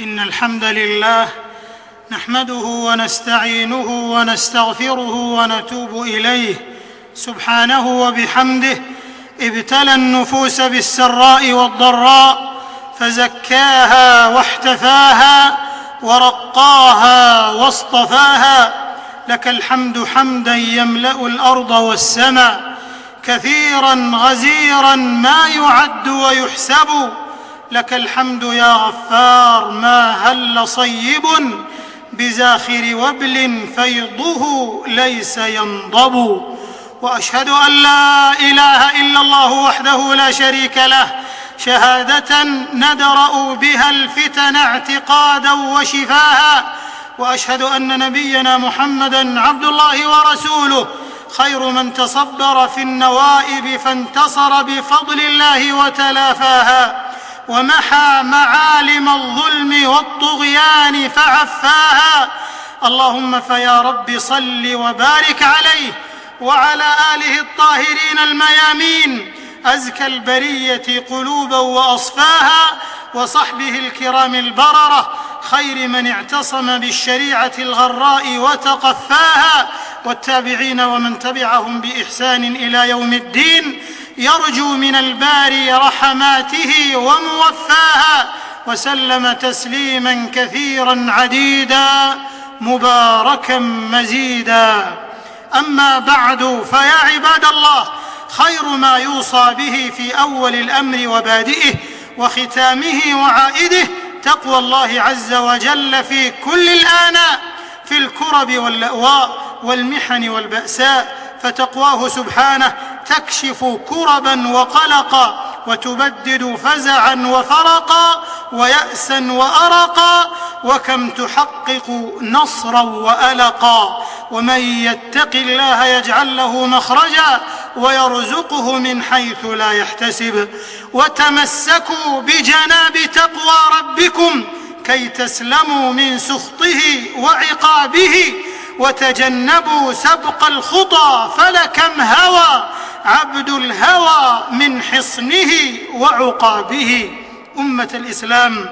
إن الحمد لله نحمده ونستعينه ونستغفره ونتوب إليه سبحانه وبحمده ابتلى النفوس بالسراء والضراء فزكاها واحتفاها ورقاها واصطفاها لك الحمد حمدا يملأ الأرض والسماء كثيرا غزيرا ما يعد ويحسب لك الحمد يا غفار ما هل صيب بزاخر وبل فيضه ليس ينضب. وأشهد أن لا إله إلا الله وحده لا شريك له شهادة ندرأ بها الفتن اعتقادا وشفاها. وأشهد أن نبينا محمدا عبد الله ورسوله خير من تصبر في النوائب فانتصر بفضل الله وتلافاها. ومحى معالم الظلم والطغيان فعفاها. اللهم فيا رب صل وبارك عليه وعلى آله الطاهرين الميامين. أزكى البرية قلوبا وأصفاها وصحبه الكرام البررة. خير من اعتصم بالشريعة الغراء وتقفاها. والتابعين ومن تبعهم بإحسان إلى يوم الدين. يرجو من الباري رحماته وموفاها وسلم تسليما كثيرا عديدا مباركا مزيدا. أما بعد فيا عباد الله خير ما يوصى به في أول الأمر وبادئه وختامه وعائده تقوى الله عز وجل في كل الآناء في الكرب واللاواء والمحن والبأساء فتقواه سبحانه تكشف كربا وقلقا وتبدد فزعا وفرقا ويأسا وأرقا وكم تحقق نصرا وألقا ومن يتق الله يجعل له مخرجا ويرزقه من حيث لا يحتسب وتمسكوا بجناب تقوى ربكم كي تسلموا من سخطه وعقابه وتجنبوا سبق الخطى فلكم هوى عبد الهوى من حصنه وعقابه. أمة الإسلام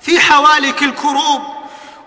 في حوالك الكروب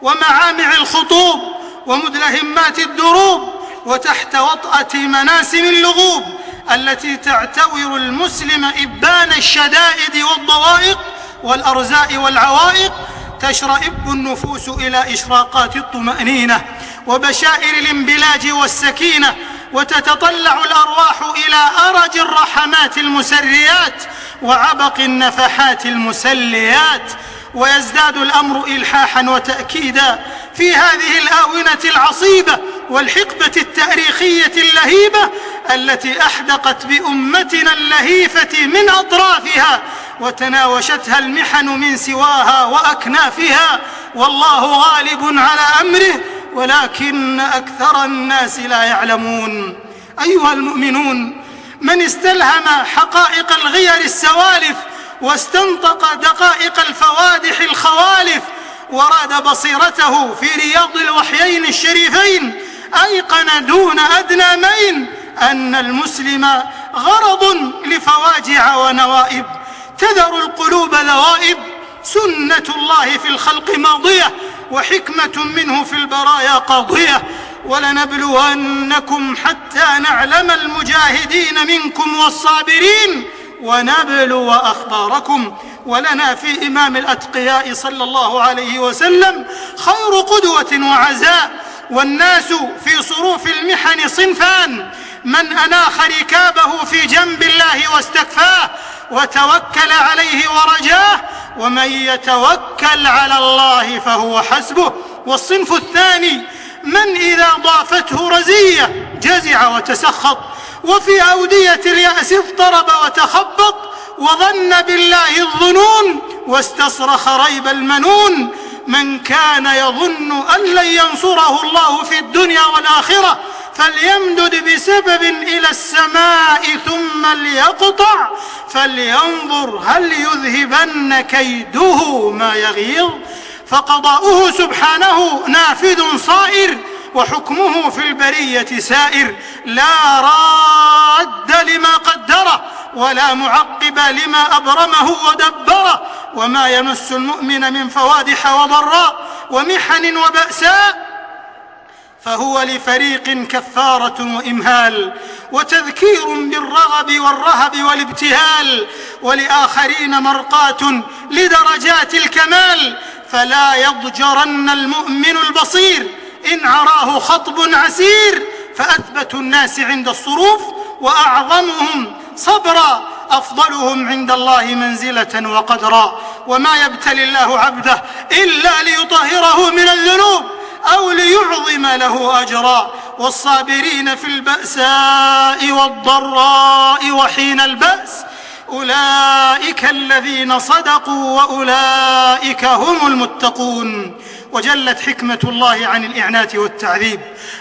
ومعامع الخطوب ومدلهمات الدروب وتحت وطأة مناسم اللغوب التي تعتور المسلم إبان الشدائد والضوائق والأرزاء والعوائق تشرئب النفوس إلى إشراقات الطمأنينة وبشائر الانبلاج والسكينة وتتطلع الأرواح إلى أرج الرحمات المسريات وعبق النفحات المسليات ويزداد الأمر الحاحا وتاكيدا في هذه الآونة العصيبة والحقبة التاريخية اللهيبة التي أحدقت بأمتنا اللهيفة من أطرافها وتناوشتها المحن من سواها وأكنافها والله غالب على أمره ولكن أكثر الناس لا يعلمون. أيها المؤمنون من استلهم حقائق الغير السوالف واستنطق دقائق الفوادح الخوالف وراد بصيرته في رياض الوحيين الشريفين أيقن دون أدنى مين أن المسلم غرض لفواجع ونوائب. تذر القلوب ذوائب سنة الله في الخلق ماضية وحكمة منه في البرايا قاضيه ولنبلونكم حتى نعلم المجاهدين منكم والصابرين ونبلو أخباركم ولنا في إمام الأتقياء صلى الله عليه وسلم خير قدوة وعزاء والناس في صروف المحن صنفان من أناخ ركابه في جنب الله واستكفاه وتوكل عليه ورجاه ومن يتوكل على الله فهو حسبه والصنف الثاني من إذا ضافته رزية جزع وتسخط وفي أودية اليأس اضطرب وتخبط وظن بالله الظنون واستصرخ ريب المنون من كان يظن أن لن ينصره الله في الدنيا والآخرة فليمدد بسبب إلى السماء ثم ليقطع فلينظر هل يذهبن كيده ما يغيظ. فقضاؤه سبحانه نافذ صائر وحكمه في البرية سائر. لا راد لما قدره ولا معقب لما أبرمه ودبره. وما يمس المؤمن من فوادح وضراء ومحن وبأساء فهو لفريق كفارة وإمهال وتذكير بالرغب والرهب والابتهال ولآخرين مرقاة لدرجات الكمال فلا يضجرن المؤمن البصير إن عراه خطب عسير فاثبت الناس عند الصروف وأعظمهم صبرا أفضلهم عند الله منزلة وقدرا وما يبتلي الله عبده إلا ليطهره من الذنوب أو ليعظم له أجرا والصابرين في البأساء والضراء وحين البأس أولئك الذين صدقوا وأولئك هم المتقون وجلت حكمة الله عن الإعنات والتعذيب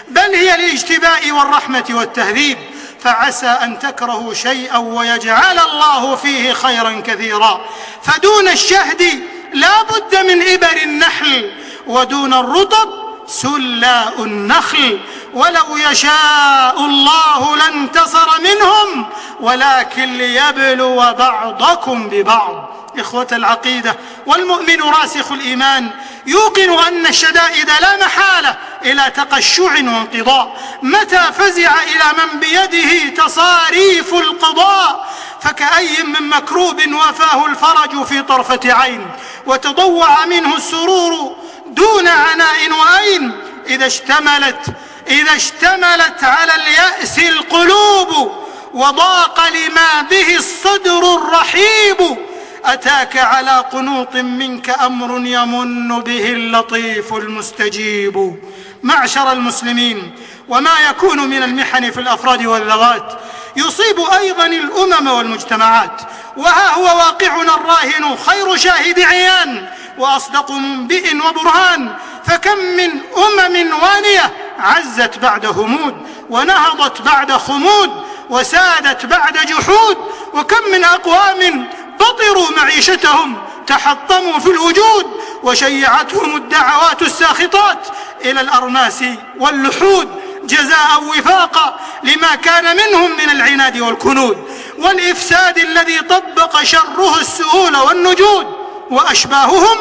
بل هي الاجتباء والرحمة والتهذيب فعسى أن تكرهوا شيئا ويجعل الله فيه خيرا كثيرا فدون الشهد لا بد من إبر النحل ودون الرطب سلاء النخل ولو يشاء الله لانتصر منهم ولكن ليبلو بعضكم ببعض. إخوة العقيدة والمؤمن راسخ الإيمان يوقن أن الشدائد لا محالة إلى تقشع وانقضاء. متى فزع إلى من بيده تصاريف القضاء؟ فكأي من مكروب وفاه الفرج في طرفة عين وتضوع منه السرور دون عناء وأين إذا اشتملت إذا اشتملت على اليأس القلوب وضاق لما به الصدر الرحيب أتاك على قنوط منك أمر يمن به اللطيف المستجيب. معشر المسلمين وما يكون من المحن في الأفراد والذوات يصيب أيضا الأمم والمجتمعات. وها هو واقعنا الراهن خير شاهد عيان. وأصدق منبئ وبرهان فكم من أمم وانية عزت بعد همود ونهضت بعد خمود وسادت بعد جحود وكم من أقوام بطروا معيشتهم تحطموا في الوجود وشيعتهم الدعوات الساخطات إلى الارماس واللحود جزاء وفاقا لما كان منهم من العناد والكنود والإفساد الذي طبق شره السهول والنجود. وأشباههم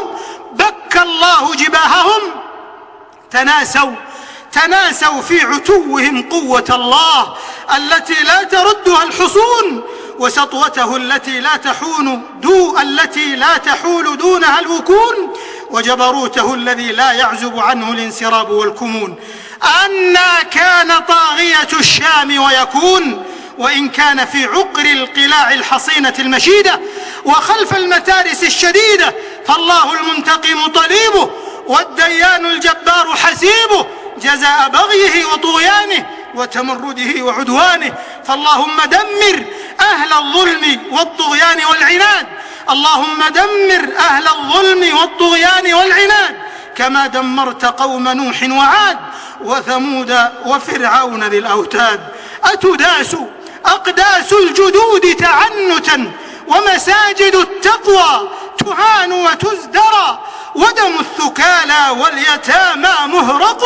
كب الله جباههم. تناسوا تناسوا في عتوهم قوة الله التي لا تردها الحصون وسطوته التي لا تحون دو التي لا تحول دونها الوكون وجبروته الذي لا يعزب عنه الانسراب والكمون. أنا كان طاغية الشام ويكون وإن كان في عقر القلاع الحصينة المشيدة وخلف المتارس الشديدة فالله المنتقم طليبه والديان الجبار حسيبه جزاء بغيه وطغيانه وتمرده وعدوانه. فاللهم دمر أهل الظلم والطغيان والعناد. اللهم دمر أهل الظلم والطغيان والعناد. كما دمرت قوم نوح وعاد وثمود وفرعون ذي الأوتاد أتداس أقداس الجدود تعنتا ومساجد التقوى تهان وتزدرى ودم الثكالى واليتامى مهرق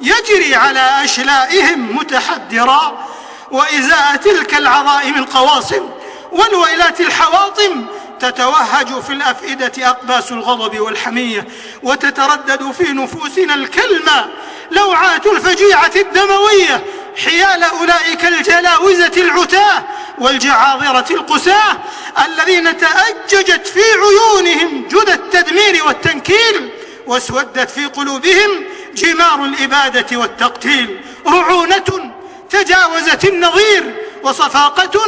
يجري على أشلائهم متحدرا وإزاء تلك العظائم القواصم والويلات الحواطم تتوهج في الأفئدة أقباس الغضب والحمية وتتردد في نفوسنا الكلمة لوعات الفجيعة الدموية حيال أولئك الجلاوزة العتاة والجعاظرة القساة الذين تأججت في عيونهم جدى التدمير والتنكيل واسودت في قلوبهم جمار الإبادة والتقتيل. رعونة تجاوزت النظير وصفاقة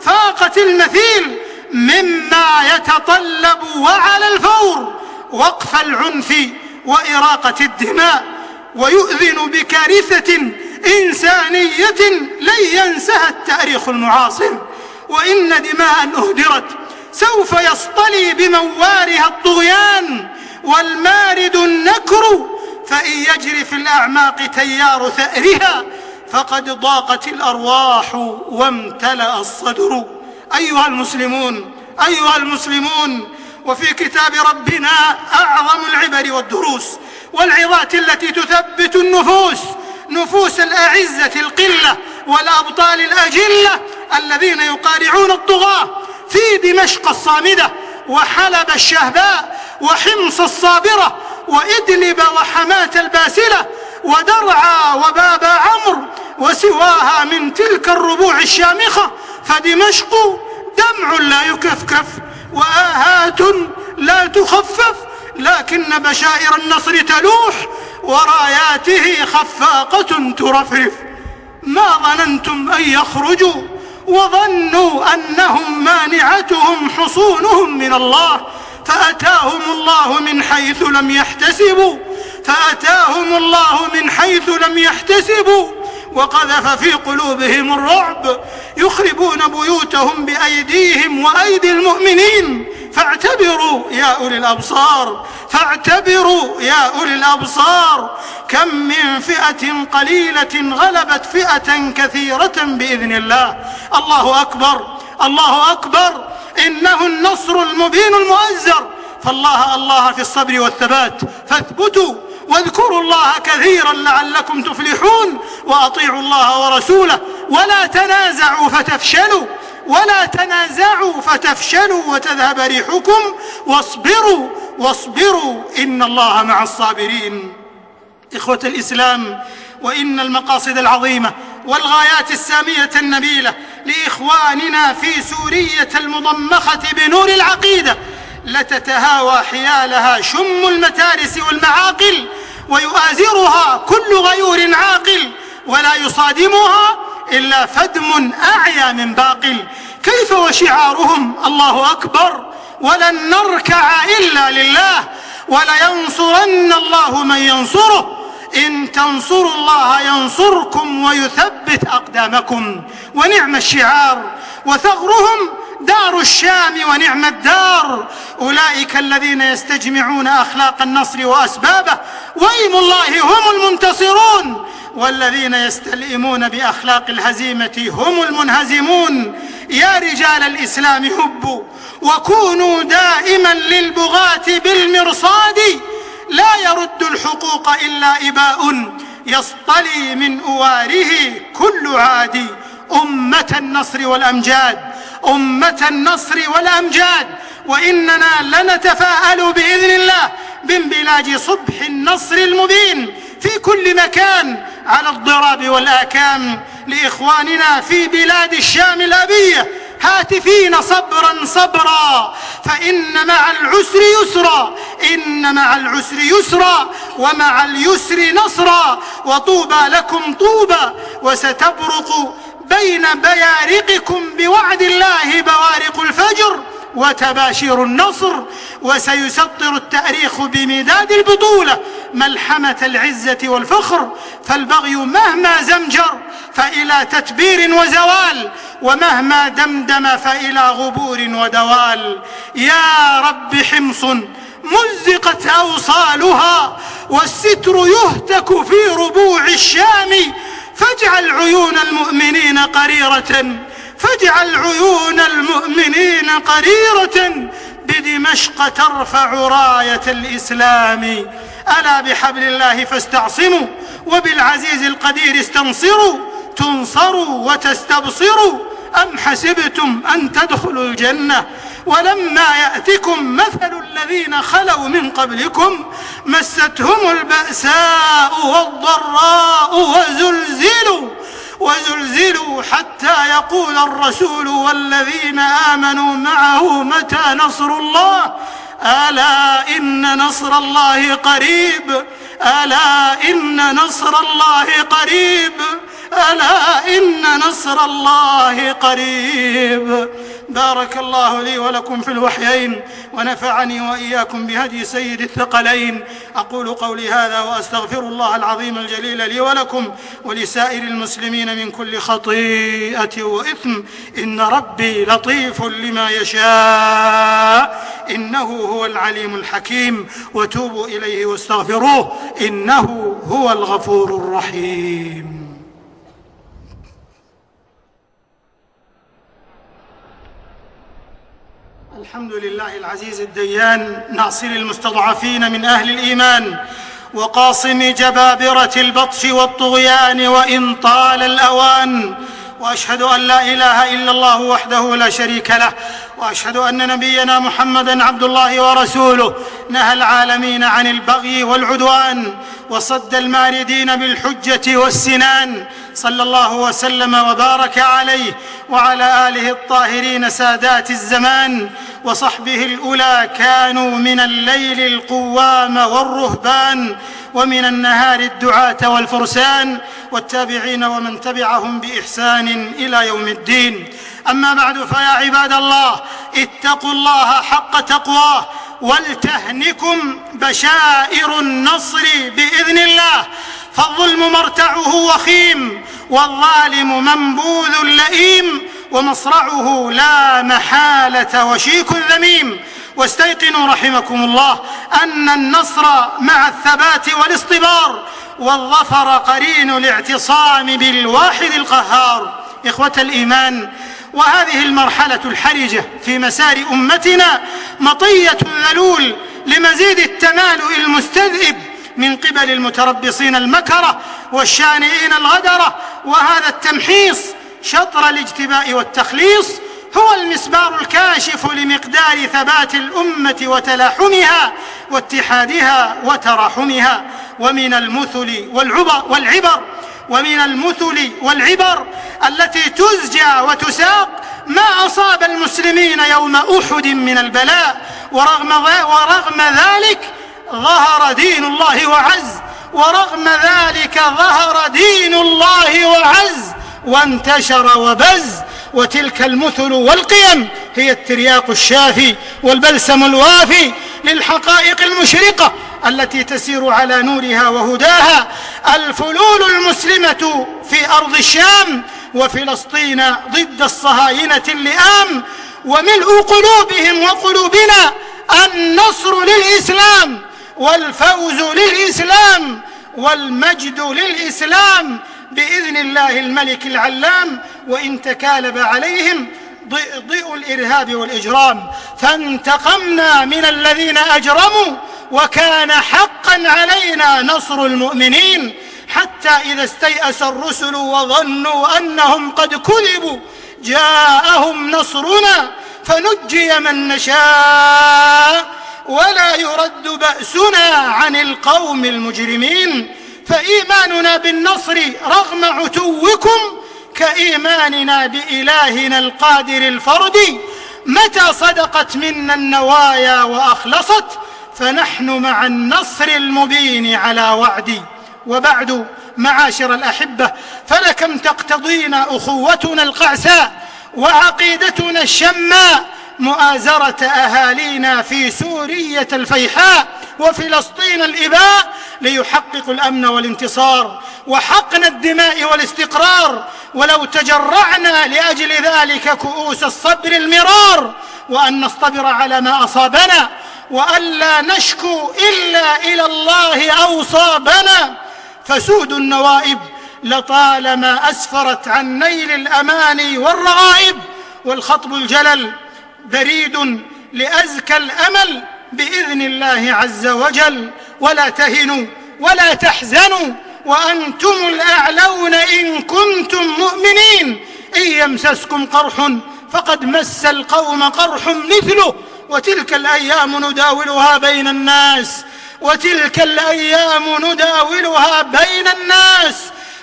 فاقت المثيل مما يتطلب وعلى الفور وقف العنف وإراقة الدماء ويؤذن بكارثة إنسانية لن ينسها التاريخ المعاصر وإن دماء أهدرت سوف يصطلي بموارها الطغيان والمارد النكر فإن يجري في الأعماق تيار ثأرها فقد ضاقت الأرواح وامتلأ الصدر. أيها المسلمون أيها المسلمون وفي كتاب ربنا أعظم العبر والدروس والعظات التي تثبت النفوس نفوس الأعزة القلة والأبطال الأجلة الذين يقارعون الطغاة في دمشق الصامدة وحلب الشهباء وحمص الصابرة وإدلب وحماة الباسلة ودرعا وباب عمرو وسواها من تلك الربوع الشامخة فدمشق دمع لا يكفكف وآهات لا تخفف لكن بشائر النصر تلوح وراياته خفاقة ترفرف. ما ظننتم أن يخرجوا وظنوا أنهم مانعتهم حصونهم من الله. فأتاهم الله من حيث لم يحتسبوا. فأتاهم الله من حيث لم يحتسبوا. وقذف في قلوبهم الرعب. يخربون بيوتهم بأيديهم وأيدي المؤمنين. فاعتبروا يا أولي الأبصار فاعتبروا يا أولي الأبصار. كم من فئة قليلة غلبت فئة كثيرة بإذن الله. الله أكبر الله أكبر. إنه النصر المبين المؤزر. فالله الله في الصبر والثبات. فاثبتوا واذكروا الله كثيرا لعلكم تفلحون. وأطيعوا الله ورسوله. ولا تنازعوا فتفشلوا. ولا تنازعوا فتفشلوا وتذهب ريحكم واصبروا واصبروا إن الله مع الصابرين. إخوة الإسلام وإن المقاصد العظيمة والغايات السامية النبيلة لإخواننا في سوريه المضمخة بنور العقيدة لتتهاوى حيالها شم المتارس والمعاقل ويؤازرها كل غيور عاقل ولا يصادمها إلا فدم أعيا من باقل. كيف وشعارهم؟ الله أكبر. ولن نركع إلا لله. ولينصرن الله من ينصره. إن تنصروا الله ينصركم ويثبت أقدامكم. ونعم الشعار. وثغرهم دار الشام ونعم الدار. أولئك الذين يستجمعون أخلاق النصر وأسبابه. وإيم الله هم المنتصرون. والذين يستلئمون بأخلاق الهزيمة هم المنهزمون. يا رجال الإسلام هبوا وكونوا دائما للبغاة بالمرصاد. لا يرد الحقوق إلا إباء يصطلي من أواره كل عادي أمة النصر والأمجاد أمة النصر والأمجاد. وإننا لنتفاءل بإذن الله بانبلاج صبح النصر المبين. في كل مكان على الضراب والآكام لإخواننا في بلاد الشام الأبية هاتفين صبرا صبرا. فإن مع العسر يسرا. إن مع العسر يسرا. ومع اليسر نصرا. وطوبى لكم طوبى. وستبرق بين بيارقكم بوعد الله بوارق الفجر. وتباشير النصر وسيسطر التأريخ بمداد البطولة ملحمة العزة والفخر فالبغي مهما زمجر فإلى تتبير وزوال ومهما دمدم فإلى غبور ودوال. يا رب حمص مزقت أوصالها والستر يهتك في ربوع الشام فاجعل عيون المؤمنين قريرة فاجعل عيون المؤمنين قريرة بدمشق ترفع راية الإسلام. ألا بحبل الله فاستعصموا وبالعزيز القدير استنصروا. تنصروا وتستبصروا. أم حسبتم أن تدخلوا الجنة؟ ولما يأتكم مثل الذين خلوا من قبلكم مستهم البأساء والضراء وزلزلوا. وزلزلوا حتى يقول الرسول والذين آمنوا معه متى نصر الله؟ ألا إن نصر الله قريب. ألا إن نصر الله قريب. ألا إن نصر الله قريب. بارك الله لي ولكم في الوحيين ونفعني وإياكم بهدي سيد الثقلين. أقول قولي هذا وأستغفر الله العظيم الجليل لي ولكم ولسائر المسلمين من كل خطيئة وإثم. إن ربي لطيف لما يشاء. إنه هو العليم الحكيم. وتوبوا إليه واستغفروه. إنه هو الغفور الرحيم. الحمد لله العزيز الديان ناصر المستضعفين من أهل الإيمان وقاصم جبابرة البطش والطغيان وإن طال الأوان. وأشهد أن لا إله إلا الله وحده لا شريك له وأشهد أن نبينا محمدا عبد الله ورسوله. نهى العالمين عن البغي والعدوان وصد الماردين بالحجة والسنان. صلى الله وسلم وبارك عليه وعلى آله الطاهرين سادات الزمان. وصحبه الأولى كانوا من الليل القوام والرهبان ومن النهار الدعاة والفرسان. والتابعين ومن تبعهم بإحسان إلى يوم الدين. أما بعد فيا عباد الله اتقوا الله حق تقواه ولتهنكم بشائر النصر بإذن الله. فالظلم مرتعه وخيم والظالم منبوذ لئيم ومصرعه لا محالة وشيك ذميم. واستيقنوا رحمكم الله أن النصر مع الثبات والاصطبار والظفر قرين الاعتصام بالواحد القهار. إخوة الإيمان وهذه المرحلة الحرجة في مسار أمتنا مطية ذلول لمزيد التمالؤ المستذئب من قبل المتربصين المكره والشانئين الغدره. وهذا التمحيص شطر الاجتباء والتخليص هو المسبار الكاشف لمقدار ثبات الأمة وتلاحمها واتحادها وتراحمها ومن المثل والعبر والعبر ومن المثل والعبر التي تزجى وتساق ما أصاب المسلمين يوم أحد من البلاء ورغم, ورغم ذلك ظهر دين الله وعز ورغم ذلك ظهر دين الله وعز وانتشر وبز. وتلك المثل والقيم هي الترياق الشافي والبلسم الوافي للحقائق المشرقة التي تسير على نورها وهداها الفلول المسلمة في أرض الشام وفلسطين ضد الصهاينة اللئام وملء قلوبهم وقلوبنا النصر للإسلام والفوز للإسلام والمجد للإسلام بإذن الله الملك العلام وإن تكالب عليهم ضئ الإرهاب والإجرام. فانتقمنا من الذين أجرموا وكان حقا علينا نصر المؤمنين. حتى إذا استيأس الرسل وظنوا أنهم قد كذبوا جاءهم نصرنا فنجي من نشاء ولا يرد بأسنا عن القوم المجرمين. فإيماننا بالنصر رغم عتوكم كإيماننا بإلهنا القادر الفرد متى صدقت منا النوايا وأخلصت فنحن مع النصر المبين على وعدي. وبعد معاشر الأحبة فلكم تقتضينا أخوتنا القعساء وعقيدتنا الشماء مؤازرة أهالينا في سوريه الفيحاء وفلسطين الإباء ليحققوا الأمن والانتصار وحقن الدماء والاستقرار ولو تجرعنا لأجل ذلك كؤوس الصبر المرار وأن نصطبر على ما أصابنا والا نشكو إلا إلى الله أوصابنا فسود النوائب لطالما أسفرت عن نيل الأماني والرغائب والخطب الجلل بريد لأزكى الأمل بإذن الله عز وجل. ولا تهنوا ولا تحزنوا وأنتم الأعلون إن كنتم مؤمنين. إن يمسسكم قرح فقد مس القوم قرح مثله. وتلك الأيام نداولها بين الناس. وتلك الأيام نداولها بين الناس.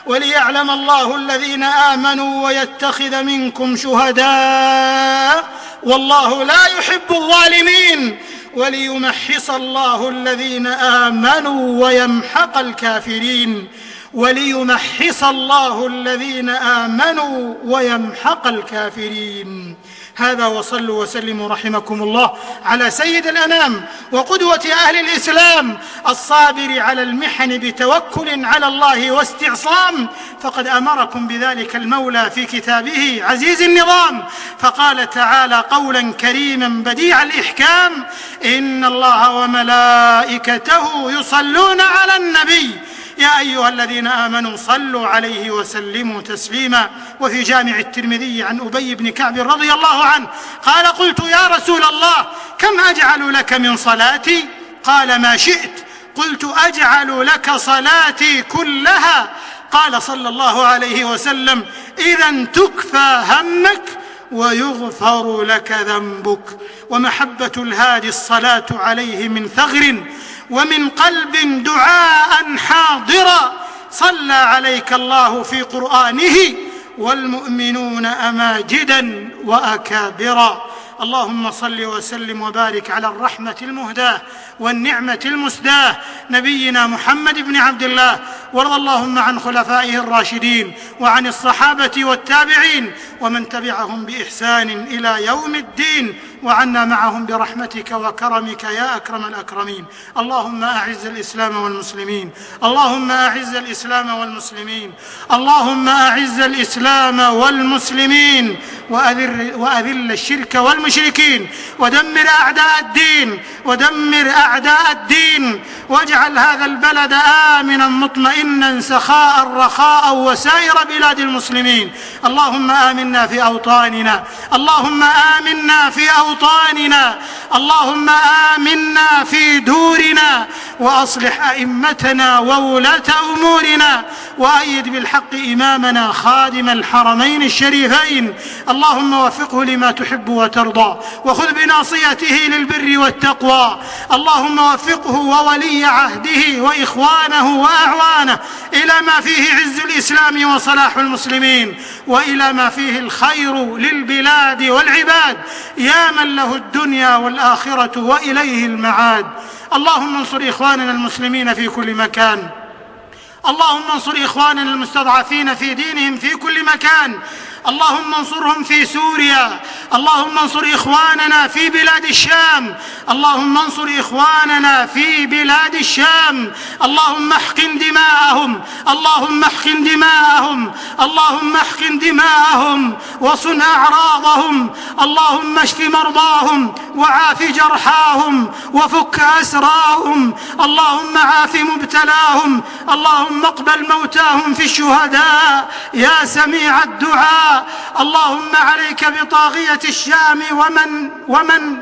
وليعلم الله الذين آمنوا ويتخذ منكم شهداء والله لا يحب الظالمين وليمحص الله الذين آمنوا ويمحق الكافرين وليمحص الله الذين آمنوا ويمحق الكافرين هذا وصلوا وسلموا رحمكم الله على سيد الأنام وقدوة أهل الإسلام الصابر على المحن بتوكل على الله واستعصام. فقد أمركم بذلك المولى في كتابه عزيز النظام. فقال تعالى قولا كريما بديع الإحكام إن الله وملائكته يصلون على النبي. يا أيها الذين آمنوا صلوا عليه وسلموا تسليما. وفي جامع الترمذي عن أبي بن كعب رضي الله عنه قال قلت يا رسول الله كم أجعل لك من صلاتي؟ قال ما شئت. قلت أجعل لك صلاتي كلها. قال صلى الله عليه وسلم إذا تكفى همك ويغفر لك ذنبك. ومحبة الهادي الصلاة عليه من ثغر ومن قلب دعاء حاضرا. صلى عليك الله في قرآنه والمؤمنون أماجدا وأكابرا. اللهم صل وسلم وبارك على الرحمة المهداة والنعمة المسداة نبينا محمد بن عبد الله وارض اللهم عن خلفائه الراشدين وعن الصحابة والتابعين ومن تبعهم بإحسان إلى يوم الدين وعنا معهم برحمتك وكرمك يا أكرم الأكرمين. اللهم أعز الإسلام والمسلمين اللهم أعز الإسلام والمسلمين اللهم أعز الإسلام والمسلمين وأذل, وأذل الشرك والمشركين ودمر أعداء الدين ودمر أعداء الدين واجعل هذا البلد آمنا مطمئنا سخاء رخاء وسائر بلاد المسلمين. اللهم آمنا في أوطاننا اللهم آمنا في أوطاننا اللهم آمنا في دورنا وأصلح أئمتنا وولاة أمورنا وأيد بالحق إمامنا خادم الحرمين الشريفين. اللهم وفقه لما تحب وترضى وخذ بناصيته للبر والتقوى. اللهم وفقه وولي عهده وإخوانه وأعوانه إلى ما فيه عز الإسلام وصلاح المسلمين وإلى ما فيه الخير للبلاد والعباد. يا من له الدنيا والآخرة وإليه المعاد. اللهم انصر إخواننا المسلمين في كل مكان. اللهم انصر إخواننا المستضعفين في دينهم في كل مكان. اللهم انصرهم في سوريا. اللهم انصر إخواننا في بلاد الشام. اللهم انصر إخواننا في بلاد الشام. اللهم احقن دماءهم. اللهم احقن دماءهم. اللهم احقن دماءهم. وصن أعراضهم. اللهم اشف مرضاهم. وعاف جرحاهم. وفك أسراهم. اللهم عاف مبتلاهم. اللهم اقبل موتاهم في الشهداء. يا سميع الدعاء. اللهم عليك بطاغية الشام ومن ومن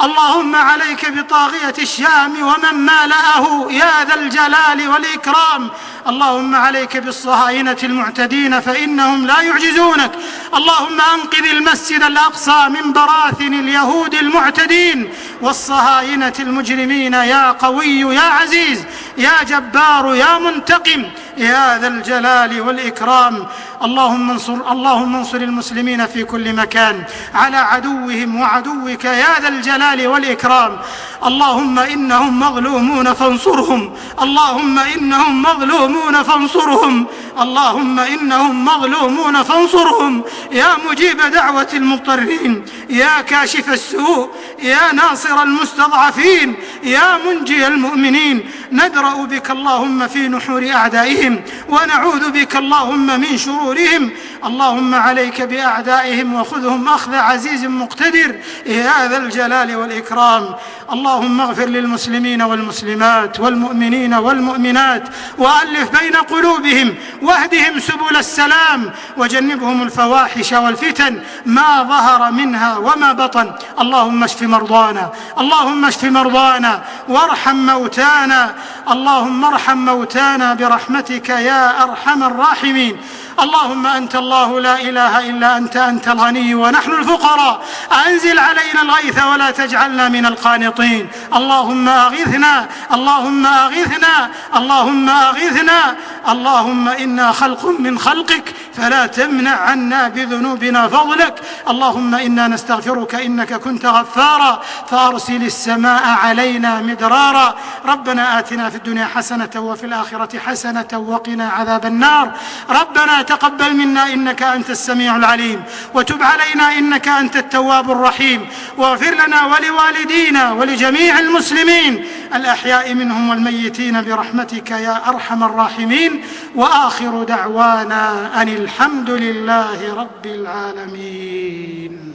اللهم عليك بطاغية الشام ومن مالأه يا ذا الجلال والإكرام. اللهم عليك بالصهاينة المعتدين فإنهم لا يعجزونك. اللهم أنقذ المسجد الأقصى من براثن اليهود المعتدين. والصهاينة المجرمين يا قوي يا عزيز يا جبار يا منتقم. يا ذا الجلال والإكرام. اللهم انصر اللهم انصر المسلمين في كل مكان. على عدوهم وعدوك يا ذا الجلال والإكرام. اللهم إنهم مظلومون فانصرهم. اللهم إنهم مظلومون فانصرهم. اللهم إنهم مظلومون فانصرهم. يا مجيب دعوة المضطرين. يا كاشف السوء. يا ناصر المستضعفين. يا منجي المؤمنين. ندرأ بك اللهم في نحور أعدائهم ونعوذ بك اللهم من شرورهم اللهم عليك بأعدائهم وخذهم أخذ عزيز مقتدر. يا ذا الجلال والإكرام. اللهم اغفر للمسلمين والمسلمات والمؤمنين والمؤمنات وألف بين قلوبهم واهدهم سبل السلام وجنبهم الفواحش والفتن ما ظهر منها وما بطن. اللهم اشف مرضانا. اللهم اشف مرضانا. وارحم موتانا. اللهم ارحم موتانا برحمتك يا أرحم الراحمين. اللهم أنت الله لا إله إلا أنت أنت الغني ونحن الفقراء. أنزل علينا الغيث ولا تجعلنا من القانطين. اللهم أغثنا اللهم أغثنا اللهم أغثنا. اللهم إنا خلق من خلقك. فلا تمنع عنا بذنوبنا فضلك. اللهم إنا نستغفرك إنك كنت غفارا. فأرسل السماء علينا مدرارا. ربنا آتنا في الدنيا حسنة وفي الآخرة حسنة وقنا عذاب النار. ربنا تقبل منا إنك أنت السميع العليم. وتب علينا إنك أنت التواب الرحيم. واغفر لنا ولوالدينا ولجميع المسلمين. الأحياء منهم والميتين برحمتك يا أرحم الراحمين وآخر دعوانا أن الحمد لله رب العالمين.